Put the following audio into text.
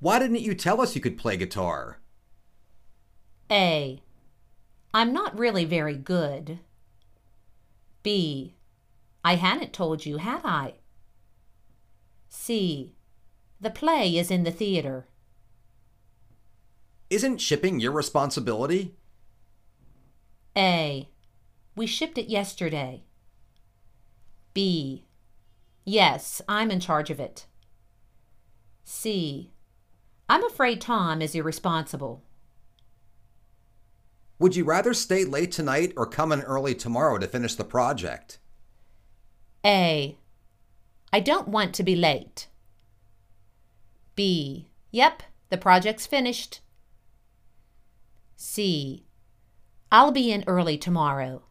Why didn't you tell us you could play guitar? A. I'm not really very good. B. I hadn't told you, had I? C. The play is in the theater. Isn't shipping your responsibility? A. We shipped it yesterday. B. Yes, I'm in charge of it. C. I'm afraid Tom is irresponsible. Would you rather stay late tonight or come in early tomorrow to finish the project? A. I don't want to be late. B. Yep, the project's finished. C. I'll be in early tomorrow.